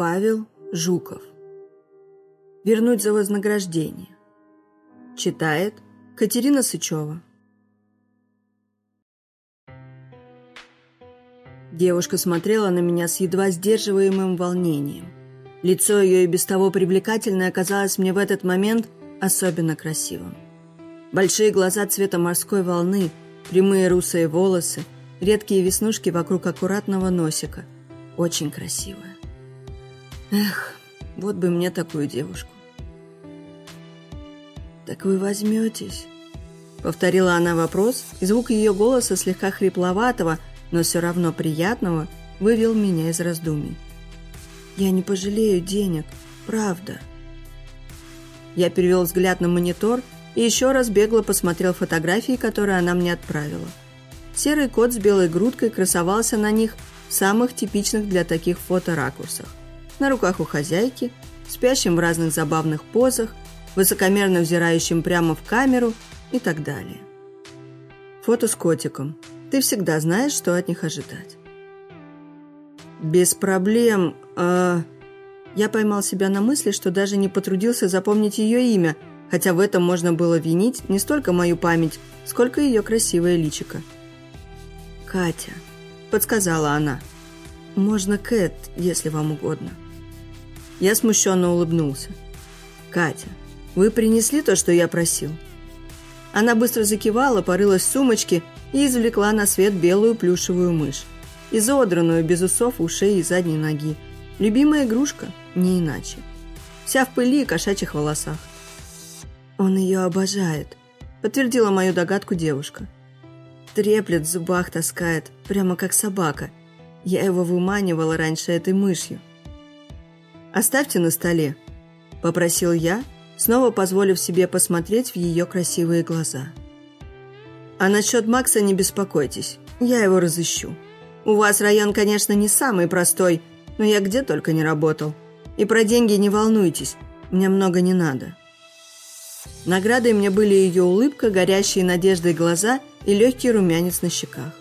Павел Жуков. Вернуть за вознаграждение. Читает Катерина Сычева. Девушка смотрела на меня с едва сдерживаемым волнением. Лицо ее и без того привлекательное оказалось мне в этот момент особенно красивым. Большие глаза цвета морской волны, прямые русые волосы, редкие веснушки вокруг аккуратного носика. Очень красивая. Эх, вот бы мне такую девушку. «Так вы возьметесь?» Повторила она вопрос, и звук ее голоса, слегка хрипловатого, но все равно приятного, вывел меня из раздумий. «Я не пожалею денег, правда». Я перевел взгляд на монитор и еще раз бегло посмотрел фотографии, которые она мне отправила. Серый кот с белой грудкой красовался на них в самых типичных для таких фото ракурсах на руках у хозяйки, спящим в разных забавных позах, высокомерно взирающим прямо в камеру и так далее. Фото с котиком. Ты всегда знаешь, что от них ожидать. Без проблем. Э, я поймал себя на мысли, что даже не потрудился запомнить ее имя, хотя в этом можно было винить не столько мою память, сколько ее красивое личико. «Катя», — подсказала она. «Можно Кэт, если вам угодно». Я смущенно улыбнулся. «Катя, вы принесли то, что я просил?» Она быстро закивала, порылась в сумочке и извлекла на свет белую плюшевую мышь, изодранную, без усов, ушей и задней ноги. Любимая игрушка, не иначе. Вся в пыли и кошачьих волосах. «Он ее обожает», — подтвердила мою догадку девушка. Треплет в зубах таскает, прямо как собака. Я его выманивала раньше этой мышью. «Оставьте на столе», – попросил я, снова позволив себе посмотреть в ее красивые глаза. «А насчет Макса не беспокойтесь, я его разыщу. У вас район, конечно, не самый простой, но я где только не работал. И про деньги не волнуйтесь, мне много не надо». Наградой мне были ее улыбка, горящие надеждой глаза и легкий румянец на щеках.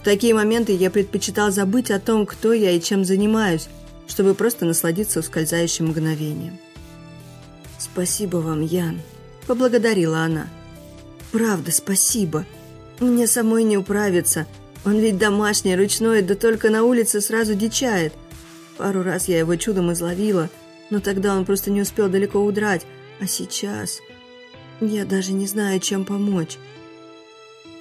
В такие моменты я предпочитал забыть о том, кто я и чем занимаюсь, чтобы просто насладиться ускользающим мгновением. «Спасибо вам, Ян», — поблагодарила она. «Правда, спасибо. Мне самой не управиться. Он ведь домашний, ручной, да только на улице сразу дичает. Пару раз я его чудом изловила, но тогда он просто не успел далеко удрать. А сейчас я даже не знаю, чем помочь».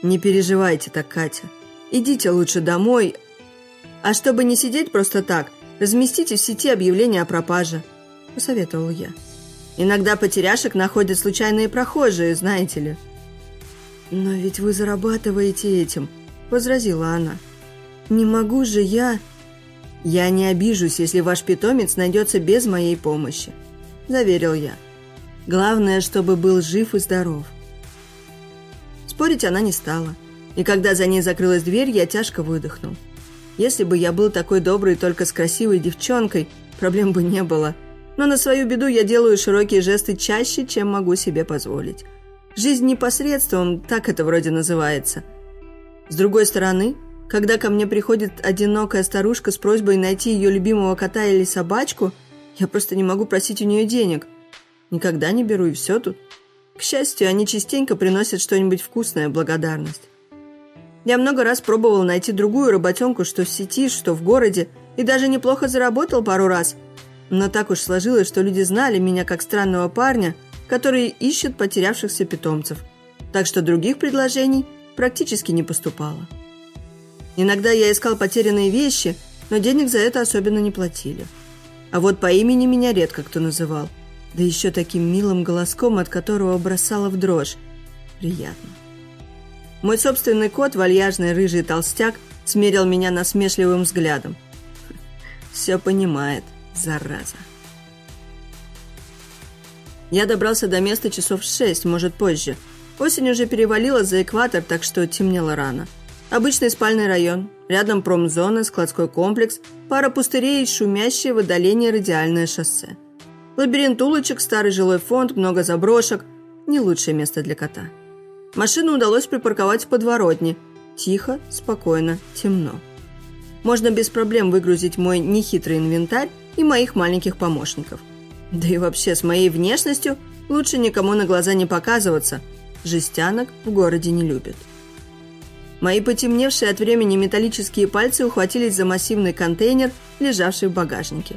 «Не переживайте так, Катя. Идите лучше домой. А чтобы не сидеть просто так, Разместите в сети объявление о пропаже», – посоветовал я. «Иногда потеряшек находят случайные прохожие, знаете ли». «Но ведь вы зарабатываете этим», – возразила она. «Не могу же я...» «Я не обижусь, если ваш питомец найдется без моей помощи», – заверил я. «Главное, чтобы был жив и здоров». Спорить она не стала, и когда за ней закрылась дверь, я тяжко выдохнул. Если бы я был такой добрый только с красивой девчонкой, проблем бы не было. Но на свою беду я делаю широкие жесты чаще, чем могу себе позволить. Жизнь непосредством, так это вроде называется. С другой стороны, когда ко мне приходит одинокая старушка с просьбой найти ее любимого кота или собачку, я просто не могу просить у нее денег. Никогда не беру, и все тут. К счастью, они частенько приносят что-нибудь вкусное, благодарность. Я много раз пробовал найти другую работенку, что в сети, что в городе, и даже неплохо заработал пару раз. Но так уж сложилось, что люди знали меня как странного парня, который ищет потерявшихся питомцев. Так что других предложений практически не поступало. Иногда я искал потерянные вещи, но денег за это особенно не платили. А вот по имени меня редко кто называл. Да еще таким милым голоском, от которого бросало в дрожь. Приятно. Мой собственный кот, вальяжный рыжий толстяк, смерил меня насмешливым взглядом. Все понимает, зараза. Я добрался до места часов шесть, может, позже. Осень уже перевалила за экватор, так что темнело рано. Обычный спальный район, рядом промзона, складской комплекс, пара пустырей и шумящее в отдалении радиальное шоссе. Лабиринт улочек, старый жилой фонд, много заброшек. Не лучшее место для кота. Машину удалось припарковать в подворотне. Тихо, спокойно, темно. можно без проблем выгрузить мой нехитрый инвентарь и моих маленьких помощников. Да и вообще, с моей внешностью лучше никому на глаза не показываться. Жестянок в городе не любят. Мои потемневшие от времени металлические пальцы ухватились за массивный контейнер, лежавший в багажнике.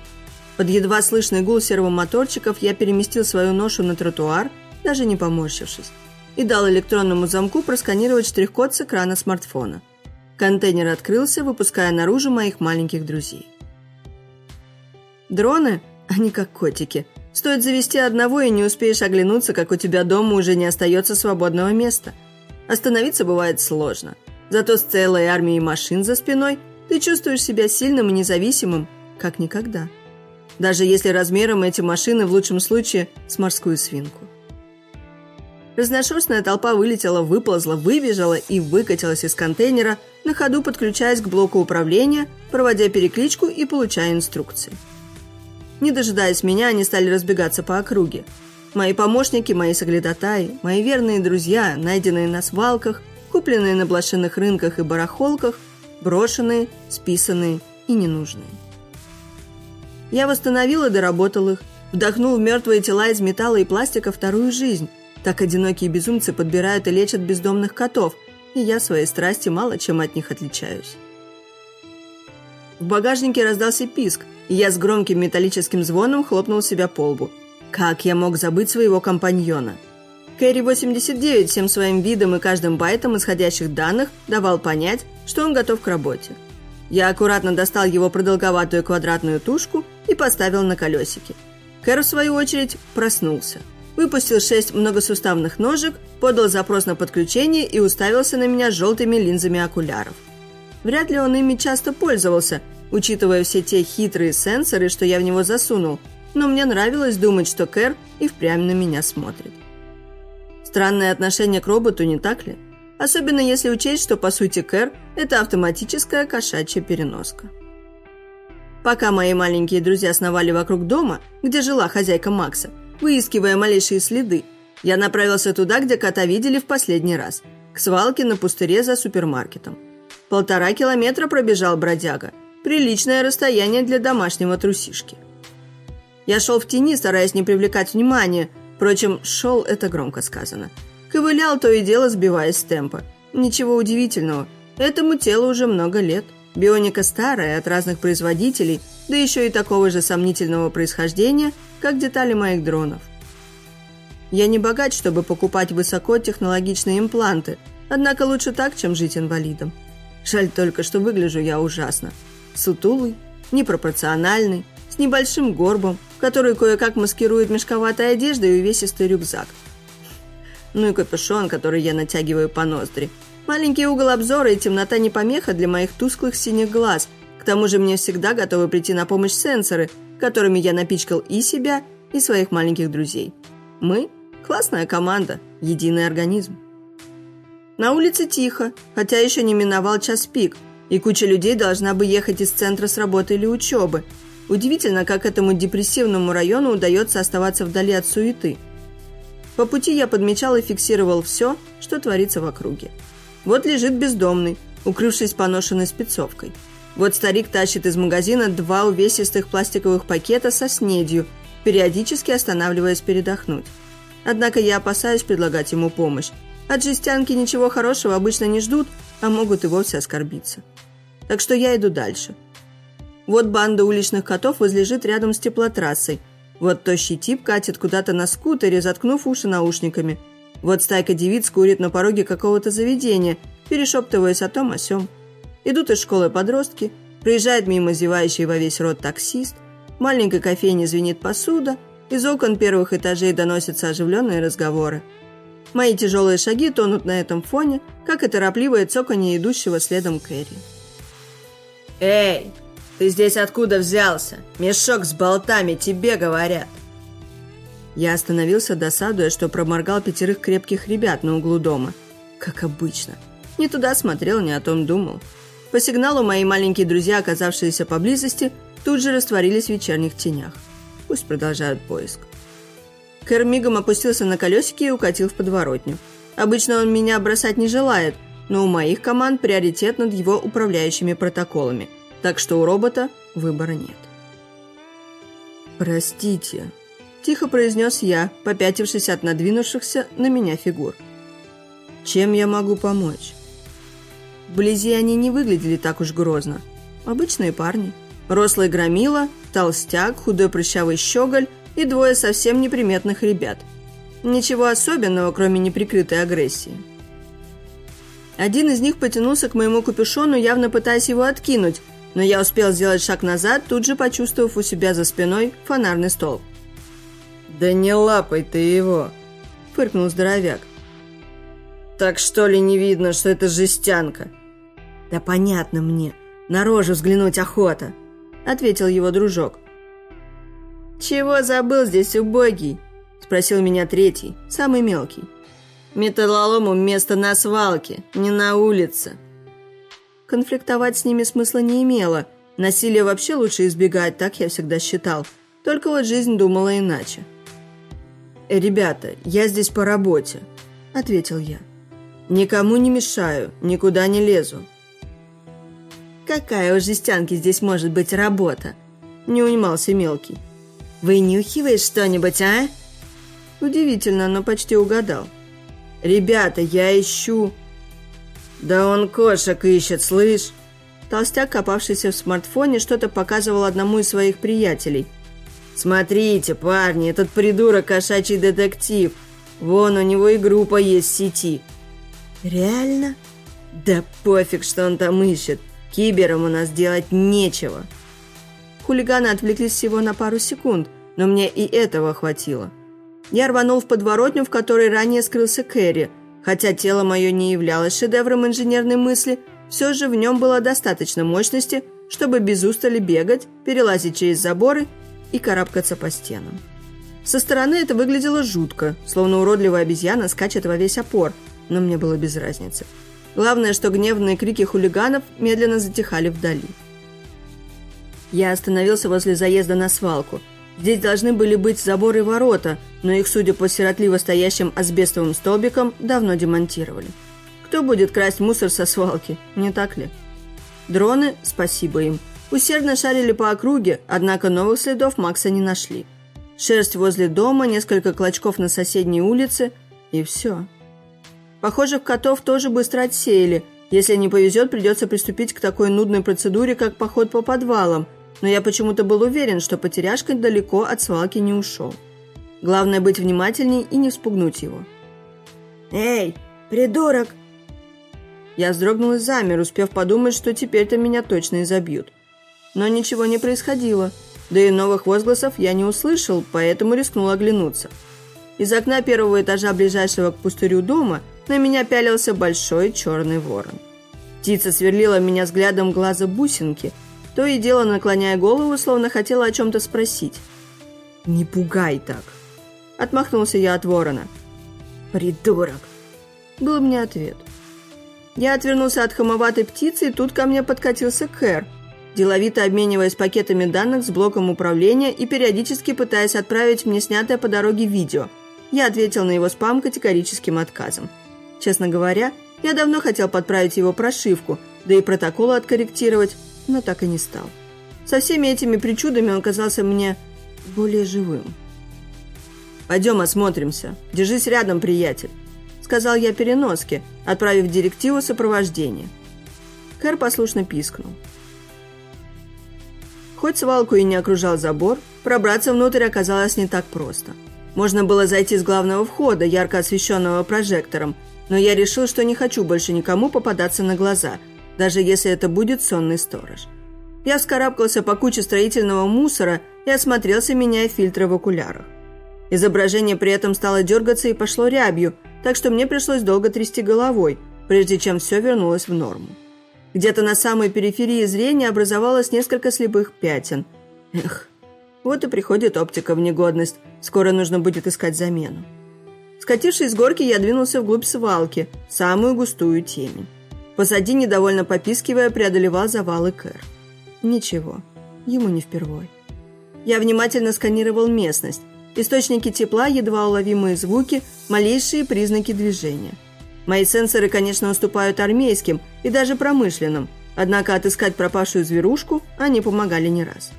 Под едва слышный гул сервомоторчиков я переместил свою ношу на тротуар, даже не поморщившись, и дал электронному замку просканировать штрих-код с экрана смартфона. Контейнер открылся, выпуская наружу моих маленьких друзей. Дроны, они как котики. Стоит завести одного, и не успеешь оглянуться, как у тебя дома уже не остается свободного места. Остановиться бывает сложно. Зато с целой армией машин за спиной ты чувствуешь себя сильным и независимым, как никогда. Даже если размером эти машины в лучшем случае с морскую свинку. Разношерстная толпа вылетела, выползла, выбежала и выкатилась из контейнера, на ходу подключаясь к блоку управления, проводя перекличку и получая инструкции. Не дожидаясь меня, они стали разбегаться по округе. Мои помощники, мои соглядатаи, мои верные друзья, найденные на свалках, купленные на блошиных рынках и барахолках, брошенные, списанные и ненужные. Я восстановил и доработал их, вдохнул в мертвые тела из металла и пластика вторую жизнь, так одинокие безумцы подбирают и лечат бездомных котов, и я своей страсти мало чем от них отличаюсь. В багажнике раздался писк, и я с громким металлическим звоном хлопнул себя по лбу. Как я мог забыть своего компаньона? Кэрри-89 всем своим видом и каждым байтом исходящих данных давал понять, что он готов к работе. Я аккуратно достал его продолговатую квадратную тушку и поставил на колесики. Кэр, в свою очередь, проснулся – выпустил шесть многосуставных ножек, подал запрос на подключение и уставился на меня желтыми линзами окуляров. Вряд ли он ими часто пользовался, учитывая все те хитрые сенсоры, что я в него засунул, но мне нравилось думать, что Кэр и впрямь на меня смотрит. Странное отношение к роботу, не так ли? Особенно если учесть, что по сути Кэр – это автоматическая кошачья переноска. Пока мои маленькие друзья сновали вокруг дома, где жила хозяйка Макса, выискивая малейшие следы. Я направился туда, где кота видели в последний раз, к свалке на пустыре за супермаркетом. Полтора километра пробежал бродяга. Приличное расстояние для домашнего трусишки. Я шел в тени, стараясь не привлекать внимания. Впрочем, шел – это громко сказано. Ковылял то и дело, сбиваясь с темпа. Ничего удивительного. Этому телу уже много лет. Бионика старая, от разных производителей, да еще и такого же сомнительного происхождения – как детали моих дронов. Я не богат, чтобы покупать высокотехнологичные импланты, однако лучше так, чем жить инвалидом. Жаль только, что выгляжу я ужасно. Сутулый, непропорциональный, с небольшим горбом, который кое-как маскирует мешковатой одеждой и увесистый рюкзак. Ну и капюшон, который я натягиваю по ноздри. Маленький угол обзора и темнота не помеха для моих тусклых синих глаз. К тому же мне всегда готовы прийти на помощь сенсоры – которыми я напичкал и себя, и своих маленьких друзей. Мы – классная команда, единый организм. На улице тихо, хотя еще не миновал час пик, и куча людей должна бы ехать из центра с работы или учебы. Удивительно, как этому депрессивному району удается оставаться вдали от суеты. По пути я подмечал и фиксировал все, что творится в округе. Вот лежит бездомный, укрывшись поношенной спецовкой – вот старик тащит из магазина два увесистых пластиковых пакета со снедью, периодически останавливаясь передохнуть. Однако я опасаюсь предлагать ему помощь. От жестянки ничего хорошего обычно не ждут, а могут и вовсе оскорбиться. Так что я иду дальше. Вот банда уличных котов возлежит рядом с теплотрассой. Вот тощий тип катит куда-то на скутере, заткнув уши наушниками. Вот стайка девиц курит на пороге какого-то заведения, перешептываясь о том о сём. Идут из школы подростки, проезжает мимо зевающий во весь рот таксист, в маленькой кофейне звенит посуда, из окон первых этажей доносятся оживленные разговоры. Мои тяжелые шаги тонут на этом фоне, как и торопливое цоканье идущего следом Кэрри. «Эй, ты здесь откуда взялся? Мешок с болтами, тебе говорят!» Я остановился, досадуя, что проморгал пятерых крепких ребят на углу дома. Как обычно. Не туда смотрел, не о том думал. По сигналу мои маленькие друзья, оказавшиеся поблизости, тут же растворились в вечерних тенях. Пусть продолжают поиск. Кэр мигом опустился на колесики и укатил в подворотню. Обычно он меня бросать не желает, но у моих команд приоритет над его управляющими протоколами. так что у робота выбора нет. «Простите», – тихо произнес я, попятившись от надвинувшихся на меня фигур. «Чем я могу помочь?» Вблизи они не выглядели так уж грозно. Обычные парни. Рослый громила, толстяк, худой прыщавый щеголь и двое совсем неприметных ребят. Ничего особенного, кроме неприкрытой агрессии. Один из них потянулся к моему капюшону, явно пытаясь его откинуть, но я успел сделать шаг назад, тут же почувствовав у себя за спиной фонарный столб. «Да не лапай ты его!» – фыркнул здоровяк. «Так что ли не видно, что это жестянка?» «Да понятно мне, на рожу взглянуть охота», – ответил его дружок. «Чего забыл здесь убогий?» – спросил меня третий, самый мелкий. «Металлолому место на свалке, не на улице». Конфликтовать с ними смысла не имело. Насилие вообще лучше избегать, так я всегда считал. Только вот жизнь думала иначе. «Э, «Ребята, я здесь по работе», – ответил я. «Никому не мешаю, никуда не лезу». «Какая у жестянки здесь может быть работа?» – не унимался мелкий. «Вынюхиваешь что-нибудь, а?» Удивительно, но почти угадал. «Ребята, я ищу...» «Да он кошек ищет, слышь!» Толстяк, копавшийся в смартфоне, что-то показывал одному из своих приятелей. «Смотрите, парни, этот придурок кошачий детектив. Вон, у него и группа есть в сети». «Реально?» «Да пофиг, что он там ищет. Киберам у нас делать нечего». Хулиганы отвлеклись всего на пару секунд, но мне и этого хватило. Я рванул в подворотню, в которой ранее скрылся Кэрри – Хотя тело мое не являлось шедевром инженерной мысли, все же в нем было достаточно мощности, чтобы без устали бегать, перелазить через заборы и карабкаться по стенам. Со стороны это выглядело жутко, словно уродливая обезьяна скачет во весь опор, но мне было без разницы. Главное, что гневные крики хулиганов медленно затихали вдали. Я остановился возле заезда на свалку – Здесь должны были быть заборы и ворота, но их, судя по сиротливо стоящим асбестовым столбикам, давно демонтировали. Кто будет красть мусор со свалки, не так ли? Дроны, спасибо им, усердно шарили по округе, однако новых следов Макса не нашли. Шерсть возле дома, несколько клочков на соседней улице и все. Похоже, котов тоже быстро отсеяли. Если не повезет, придется приступить к такой нудной процедуре, как поход по подвалам – но я почему-то был уверен, что потеряшка далеко от свалки не ушел. Главное быть внимательней и не спугнуть его. «Эй, придурок!» Я вздрогнул и замер, успев подумать, что теперь-то меня точно изобьют. Но ничего не происходило, да и новых возгласов я не услышал, поэтому рискнул оглянуться. Из окна первого этажа ближайшего к пустырю дома на меня пялился большой черный ворон. Птица сверлила меня взглядом глаза бусинки – то и дело наклоняя голову, словно хотела о чем-то спросить. «Не пугай так!» Отмахнулся я от ворона. «Придурок!» Был мне ответ. Я отвернулся от хамоватой птицы, и тут ко мне подкатился Кэр, деловито обмениваясь пакетами данных с блоком управления и периодически пытаясь отправить мне снятое по дороге видео. Я ответил на его спам категорическим отказом. Честно говоря, я давно хотел подправить его прошивку, да и протоколы откорректировать, но так и не стал. Со всеми этими причудами он казался мне более живым. «Пойдем осмотримся. Держись рядом, приятель», — сказал я переноске, отправив директиву сопровождения. Кэр послушно пискнул. Хоть свалку и не окружал забор, пробраться внутрь оказалось не так просто. Можно было зайти с главного входа, ярко освещенного прожектором, но я решил, что не хочу больше никому попадаться на глаза, даже если это будет сонный сторож. Я вскарабкался по куче строительного мусора и осмотрелся, меняя фильтры в окулярах. Изображение при этом стало дергаться и пошло рябью, так что мне пришлось долго трясти головой, прежде чем все вернулось в норму. Где-то на самой периферии зрения образовалось несколько слепых пятен. Эх, вот и приходит оптика в негодность. Скоро нужно будет искать замену. Скатившись с горки, я двинулся вглубь свалки, самую густую темень. Позади, недовольно попискивая, преодолевал завалы Кэр. Ничего, ему не впервой. Я внимательно сканировал местность. Источники тепла, едва уловимые звуки, малейшие признаки движения. Мои сенсоры, конечно, уступают армейским и даже промышленным, Однако отыскать пропавшую зверушку они помогали не раз.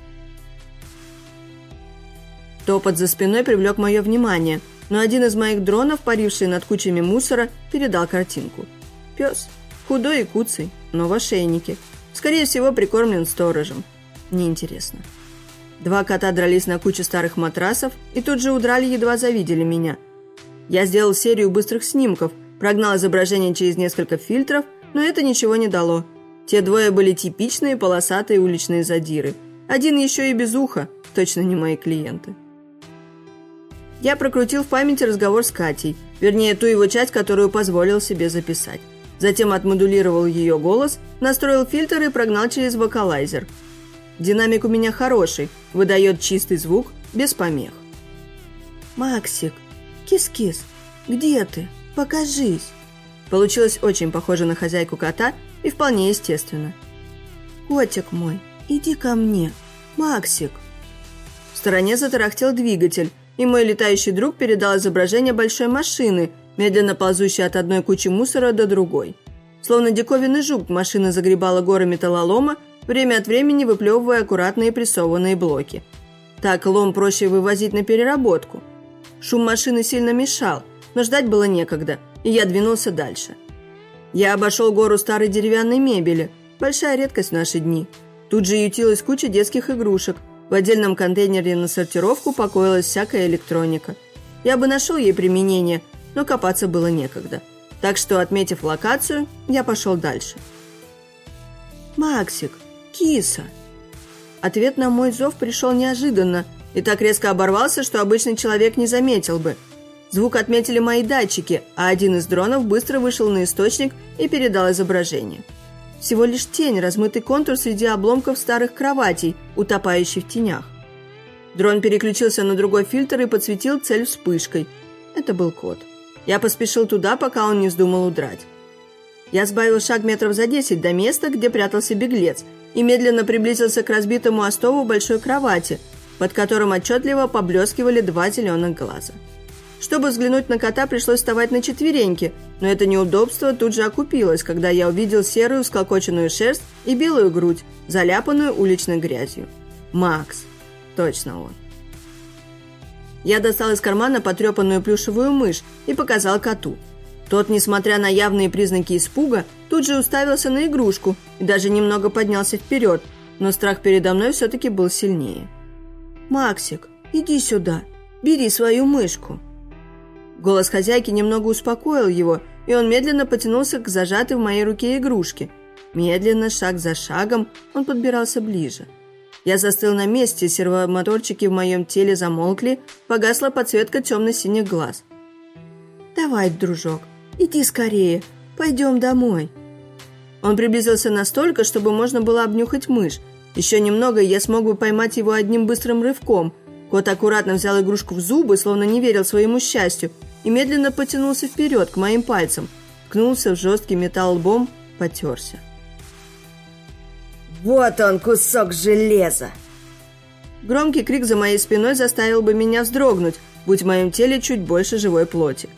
Топот за спиной привлек мое внимание, но один из моих дронов, паривший над кучами мусора, передал картинку. Пес. Худой и куцый, но в ошейнике. Скорее всего, прикормлен сторожем. Неинтересно. Два кота дрались на куче старых матрасов и тут же удрали, едва завидели меня. Я сделал серию быстрых снимков, прогнал изображение через несколько фильтров, но это ничего не дало. Те двое были типичные полосатые уличные задиры. Один еще и без уха, точно не мои клиенты. Я прокрутил в памяти разговор с Катей, вернее, ту его часть, которую позволил себе записать. Затем отмодулировал ее голос, настроил фильтр и прогнал через вокалайзер. Динамик у меня хороший, выдает чистый звук, без помех. «Максик, кис-кис, где ты? Покажись!» Получилось очень похоже на хозяйку кота и вполне естественно. «Котик мой, иди ко мне, Максик!» В стороне затарахтел двигатель, и мой летающий друг передал изображение большой машины, медленно ползущей от одной кучи мусора до другой. Словно диковинный жук, машина загребала горы металлолома, время от времени выплевывая аккуратные прессованные блоки. Так лом проще вывозить на переработку. Шум машины сильно мешал, но ждать было некогда, и я двинулся дальше. Я обошел гору старой деревянной мебели, большая редкость в наши дни. Тут же ютилась куча детских игрушек – в отдельном контейнере на сортировку покоилась всякая электроника. Я бы нашел ей применение, но копаться было некогда. Так что, отметив локацию, я пошел дальше. «Максик, киса!» Ответ на мой зов пришел неожиданно и так резко оборвался, что обычный человек не заметил бы. Звук отметили мои датчики, а один из дронов быстро вышел на источник и передал изображение. Всего лишь тень, размытый контур среди обломков старых кроватей, утопающий в тенях. Дрон переключился на другой фильтр и подсветил цель вспышкой. Это был кот. Я поспешил туда, пока он не вздумал удрать. Я сбавил шаг метров за десять до места, где прятался беглец, и медленно приблизился к разбитому остову большой кровати, под которым отчетливо поблескивали два зеленых глаза. Чтобы взглянуть на кота, пришлось вставать на четвереньки, но это неудобство тут же окупилось, когда я увидел серую сколкоченную шерсть и белую грудь, заляпанную уличной грязью. Макс. Точно он. Я достал из кармана потрепанную плюшевую мышь и показал коту. Тот, несмотря на явные признаки испуга, тут же уставился на игрушку и даже немного поднялся вперед, но страх передо мной все-таки был сильнее. «Максик, иди сюда, бери свою мышку», Голос хозяйки немного успокоил его, и он медленно потянулся к зажатой в моей руке игрушке. Медленно, шаг за шагом, он подбирался ближе. Я застыл на месте, сервомоторчики в моем теле замолкли, погасла подсветка темно-синих глаз. «Давай, дружок, иди скорее, пойдем домой». Он приблизился настолько, чтобы можно было обнюхать мышь. Еще немного, и я смог бы поймать его одним быстрым рывком. Кот аккуратно взял игрушку в зубы, словно не верил своему счастью, и медленно потянулся вперед к моим пальцам, ткнулся в жесткий металл лбом, потерся. «Вот он, кусок железа!» Громкий крик за моей спиной заставил бы меня вздрогнуть, будь в моем теле чуть больше живой плоти.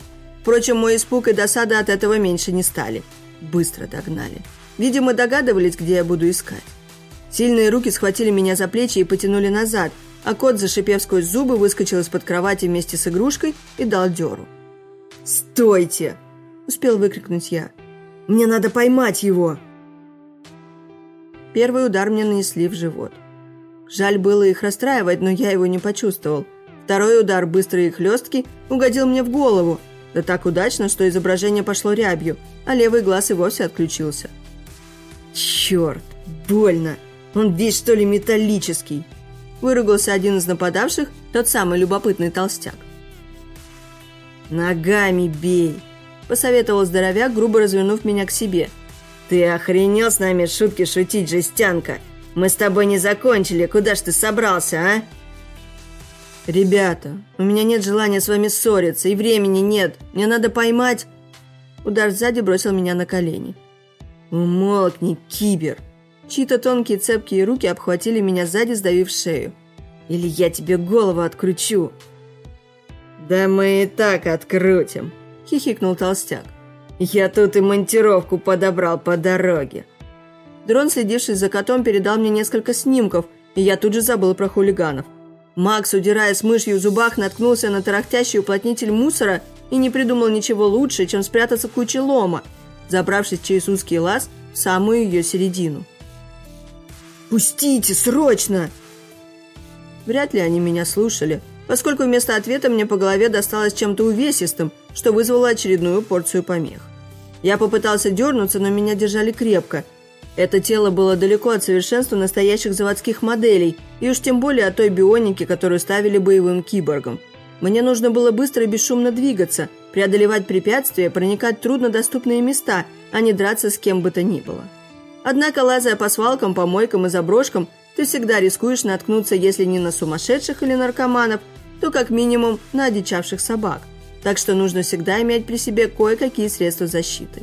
Впрочем, мой испуг и досада от этого меньше не стали. Быстро догнали. Видимо, догадывались, где я буду искать. Сильные руки схватили меня за плечи и потянули назад, а кот, зашипев сквозь зубы, выскочил из-под кровати вместе с игрушкой и дал дёру. «Стойте!» – успел выкрикнуть я. «Мне надо поймать его!» Первый удар мне нанесли в живот. Жаль было их расстраивать, но я его не почувствовал. Второй удар, быстрый и хлесткий, угодил мне в голову, да так удачно, что изображение пошло рябью, а левый глаз и вовсе отключился. «Черт, больно! Он весь, что ли, металлический!» Выругался один из нападавших, тот самый любопытный толстяк. «Ногами бей!» – посоветовал здоровяк, грубо развернув меня к себе. «Ты охренел с нами шутки шутить, жестянка? Мы с тобой не закончили, куда ж ты собрался, а?» «Ребята, у меня нет желания с вами ссориться, и времени нет. Мне надо поймать...» Удар сзади бросил меня на колени. «Умолкни, кибер!» Чьи-то тонкие цепкие руки обхватили меня сзади, сдавив шею. «Или я тебе голову откручу!» «Да мы и так открутим!» – хихикнул толстяк. «Я тут и монтировку подобрал по дороге!» Дрон, следивший за котом, передал мне несколько снимков, и я тут же забыл про хулиганов. Макс, удирая с мышью в зубах, наткнулся на тарахтящий уплотнитель мусора и не придумал ничего лучше, чем спрятаться в куче лома, забравшись через узкий лаз в самую ее середину. «Пустите, срочно!» Вряд ли они меня слушали, поскольку вместо ответа мне по голове досталось чем-то увесистым, что вызвало очередную порцию помех. Я попытался дернуться, но меня держали крепко. Это тело было далеко от совершенства настоящих заводских моделей, и уж тем более от той бионики, которую ставили боевым киборгам. Мне нужно было быстро и бесшумно двигаться, преодолевать препятствия, проникать в труднодоступные места, а не драться с кем бы то ни было. Однако, лазая по свалкам, помойкам и заброшкам, ты всегда рискуешь наткнуться, если не на сумасшедших или наркоманов, то как минимум на одичавших собак. Так что нужно всегда иметь при себе кое-какие средства защиты.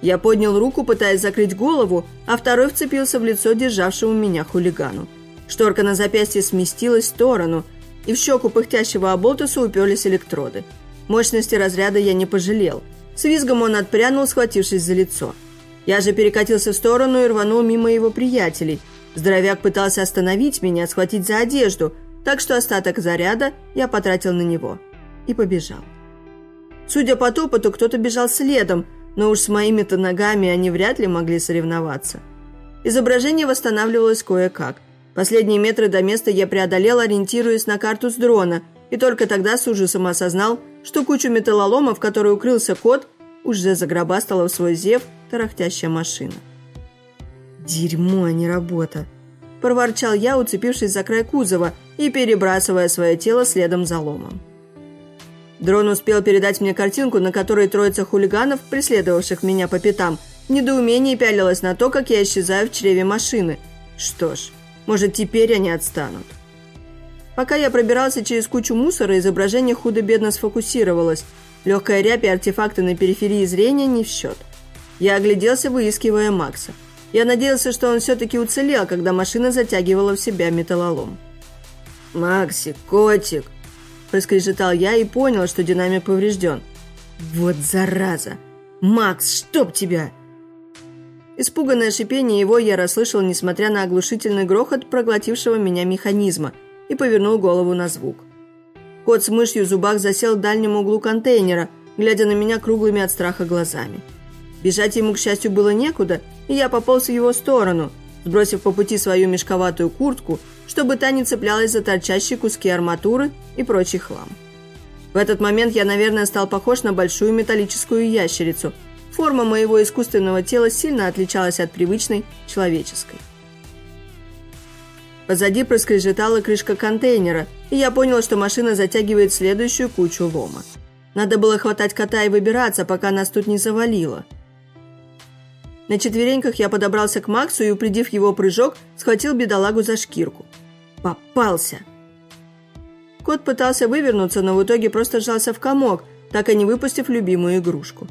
Я поднял руку, пытаясь закрыть голову, а второй вцепился в лицо державшему меня хулигану. Шторка на запястье сместилась в сторону, и в щеку пыхтящего оболтуса уперлись электроды. Мощности разряда я не пожалел. С визгом он отпрянул, схватившись за лицо. Я же перекатился в сторону и рванул мимо его приятелей – Здоровяк пытался остановить меня, схватить за одежду, так что остаток заряда я потратил на него. И побежал. Судя по топоту, кто-то бежал следом, но уж с моими-то ногами они вряд ли могли соревноваться. Изображение восстанавливалось кое-как. Последние метры до места я преодолел, ориентируясь на карту с дрона, и только тогда с ужасом осознал, что кучу металлолома, в которой укрылся кот, уже загробастала в свой зев тарахтящая машина. «Дерьмо, а не работа!» – проворчал я, уцепившись за край кузова и перебрасывая свое тело следом за ломом. Дрон успел передать мне картинку, на которой троица хулиганов, преследовавших меня по пятам, в недоумении пялилась на то, как я исчезаю в чреве машины. Что ж, может, теперь они отстанут. Пока я пробирался через кучу мусора, изображение худо-бедно сфокусировалось. Легкая рябь и артефакты на периферии зрения не в счет. Я огляделся, выискивая Макса. Я надеялся, что он все-таки уцелел, когда машина затягивала в себя металлолом. «Макси, котик!» – проскрежетал я и понял, что динамик поврежден. «Вот зараза! Макс, чтоб тебя!» Испуганное шипение его я расслышал, несмотря на оглушительный грохот проглотившего меня механизма, и повернул голову на звук. Кот с мышью в зубах засел в дальнем углу контейнера, глядя на меня круглыми от страха глазами. Бежать ему, к счастью, было некуда, и я пополз в его сторону, сбросив по пути свою мешковатую куртку, чтобы та не цеплялась за торчащие куски арматуры и прочий хлам. В этот момент я, наверное, стал похож на большую металлическую ящерицу. Форма моего искусственного тела сильно отличалась от привычной человеческой. Позади проскрежетала крышка контейнера, и я понял, что машина затягивает следующую кучу лома. Надо было хватать кота и выбираться, пока нас тут не завалило – на четвереньках я подобрался к Максу и, упредив его прыжок, схватил бедолагу за шкирку. Попался! Кот пытался вывернуться, но в итоге просто сжался в комок, так и не выпустив любимую игрушку.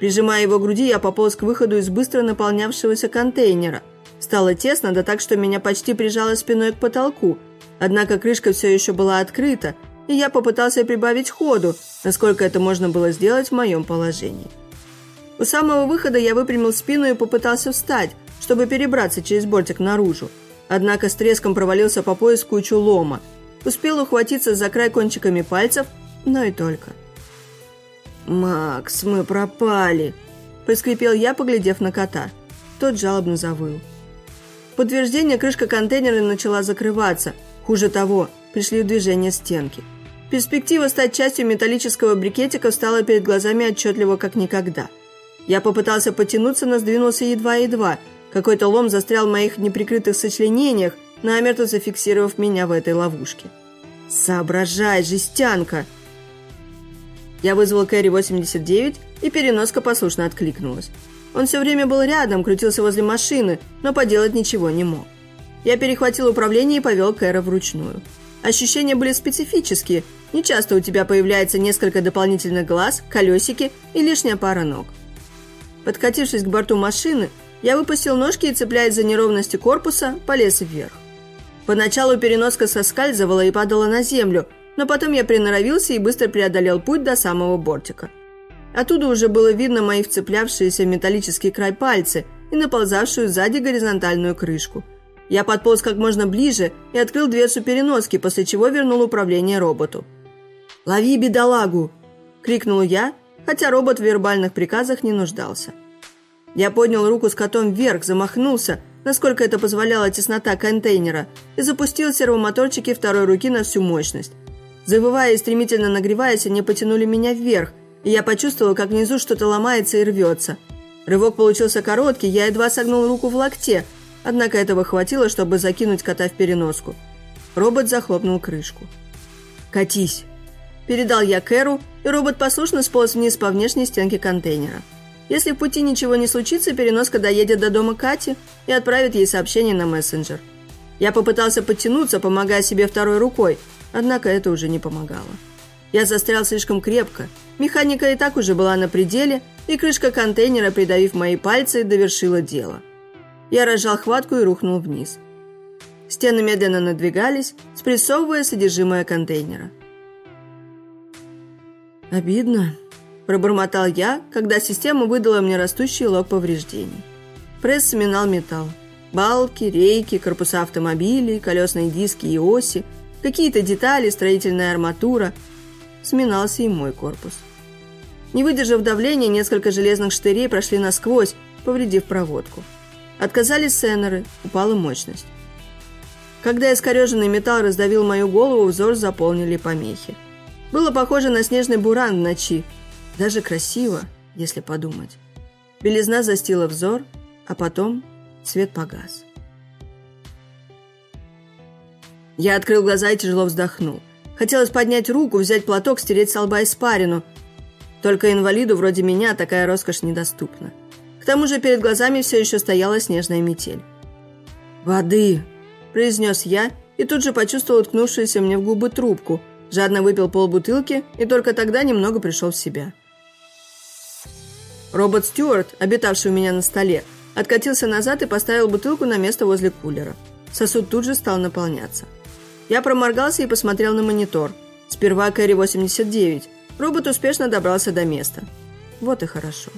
Прижимая его к груди, я пополз к выходу из быстро наполнявшегося контейнера. Стало тесно, да так, что меня почти прижало спиной к потолку. Однако крышка все еще была открыта, и я попытался прибавить ходу, насколько это можно было сделать в моем положении. У самого выхода я выпрямил спину и попытался встать, чтобы перебраться через бортик наружу. Однако с треском провалился по пояс кучу лома. Успел ухватиться за край кончиками пальцев, но и только. «Макс, мы пропали!» – проскрипел я, поглядев на кота. Тот жалобно завыл. подтверждение крышка контейнера начала закрываться. Хуже того, пришли в движение стенки. Перспектива стать частью металлического брикетика стала перед глазами отчетливо как никогда – я попытался потянуться, но сдвинулся едва-едва. Какой-то лом застрял в моих неприкрытых сочленениях, намертво зафиксировав меня в этой ловушке. «Соображай, жестянка!» Я вызвал Кэрри-89, и переноска послушно откликнулась. Он все время был рядом, крутился возле машины, но поделать ничего не мог. Я перехватил управление и повел Кэра вручную. Ощущения были специфические. Не часто у тебя появляется несколько дополнительных глаз, колесики и лишняя пара ног. Подкатившись к борту машины, я выпустил ножки и, цепляясь за неровности корпуса, полез вверх. Поначалу переноска соскальзывала и падала на землю, но потом я приноровился и быстро преодолел путь до самого бортика. Оттуда уже было видно мои вцеплявшиеся в металлический край пальцы, и наползавшую сзади горизонтальную крышку. Я подполз как можно ближе и открыл дверцу переноски, после чего вернул управление роботу. «Лови бедолагу!» – крикнул я, хотя робот в вербальных приказах не нуждался. Я поднял руку с котом вверх, замахнулся, насколько это позволяла теснота контейнера, и запустил сервомоторчики второй руки на всю мощность. Завывая и стремительно нагреваясь, они потянули меня вверх, и я почувствовал, как внизу что-то ломается и рвется. Рывок получился короткий, я едва согнул руку в локте, однако этого хватило, чтобы закинуть кота в переноску. Робот захлопнул крышку. «Катись!» Передал я Кэру, и робот послушно сполз вниз по внешней стенке контейнера. Если в пути ничего не случится, переноска доедет до дома Кати и отправит ей сообщение на мессенджер. Я попытался подтянуться, помогая себе второй рукой, однако это уже не помогало. Я застрял слишком крепко, механика и так уже была на пределе, и крышка контейнера, придавив мои пальцы, довершила дело. Я разжал хватку и рухнул вниз. Стены медленно надвигались, спрессовывая содержимое контейнера. «Обидно», – пробормотал я, когда система выдала мне растущий лог повреждений. Пресс сминал металл. Балки, рейки, корпуса автомобилей, колесные диски и оси, какие-то детали, строительная арматура. Сминался и мой корпус. Не выдержав давления, несколько железных штырей прошли насквозь, повредив проводку. Отказались сенеры, упала мощность. Когда искореженный металл раздавил мою голову, взор заполнили помехи. Было похоже на снежный буран в ночи. Даже красиво, если подумать. Белизна застила взор, а потом свет погас. Я открыл глаза и тяжело вздохнул. Хотелось поднять руку, взять платок, стереть с лба испарину. Только инвалиду вроде меня такая роскошь недоступна. К тому же перед глазами все еще стояла снежная метель. «Воды!» – произнес я и тут же почувствовал уткнувшуюся мне в губы трубку – Жадно выпил полбутылки и только тогда немного пришел в себя. Робот Стюарт, обитавший у меня на столе, откатился назад и поставил бутылку на место возле кулера. Сосуд тут же стал наполняться. Я проморгался и посмотрел на монитор. Сперва Кэрри 89. Робот успешно добрался до места. Вот и хорошо.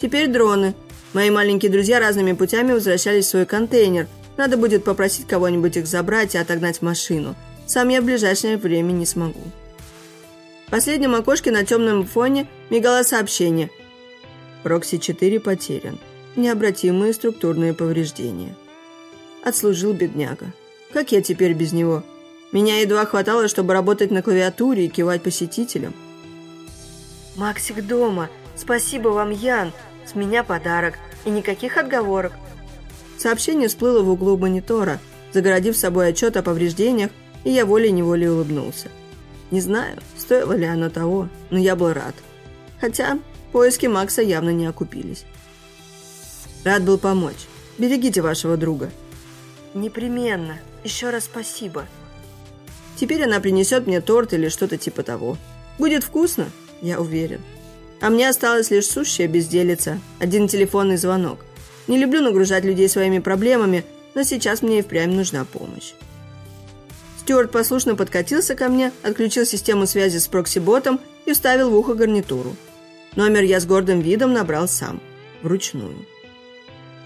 Теперь дроны. Мои маленькие друзья разными путями возвращались в свой контейнер. Надо будет попросить кого-нибудь их забрать и отогнать машину. Сам я в ближайшее время не смогу. В последнем окошке на темном фоне мигало сообщение. Прокси-4 потерян. Необратимые структурные повреждения. Отслужил бедняга. Как я теперь без него? Меня едва хватало, чтобы работать на клавиатуре и кивать посетителям. «Максик дома. Спасибо вам, Ян. С меня подарок. И никаких отговорок». Сообщение всплыло в углу монитора, загородив собой отчет о повреждениях и я волей-неволей улыбнулся. Не знаю, стоило ли оно того, но я был рад. Хотя поиски Макса явно не окупились. Рад был помочь. Берегите вашего друга. Непременно. Еще раз спасибо. Теперь она принесет мне торт или что-то типа того. Будет вкусно, я уверен. А мне осталось лишь сущая безделица, один телефонный звонок. Не люблю нагружать людей своими проблемами, но сейчас мне и впрямь нужна помощь. Стюарт послушно подкатился ко мне, отключил систему связи с прокси-ботом и вставил в ухо гарнитуру. Номер я с гордым видом набрал сам, вручную.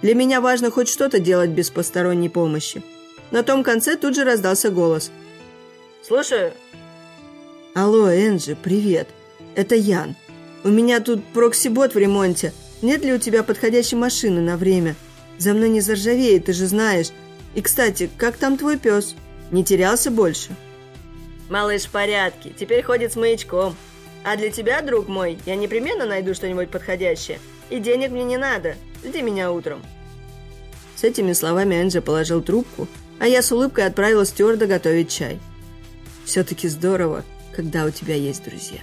Для меня важно хоть что-то делать без посторонней помощи. На том конце тут же раздался голос. «Слушаю». «Алло, Энджи, привет. Это Ян. У меня тут прокси-бот в ремонте. Нет ли у тебя подходящей машины на время? За мной не заржавеет, ты же знаешь. И, кстати, как там твой пес?» Не терялся больше? Малыш в порядке, теперь ходит с маячком. А для тебя, друг мой, я непременно найду что-нибудь подходящее. И денег мне не надо. Жди меня утром. С этими словами Энджи положил трубку, а я с улыбкой отправила стюарда готовить чай. Все-таки здорово, когда у тебя есть друзья.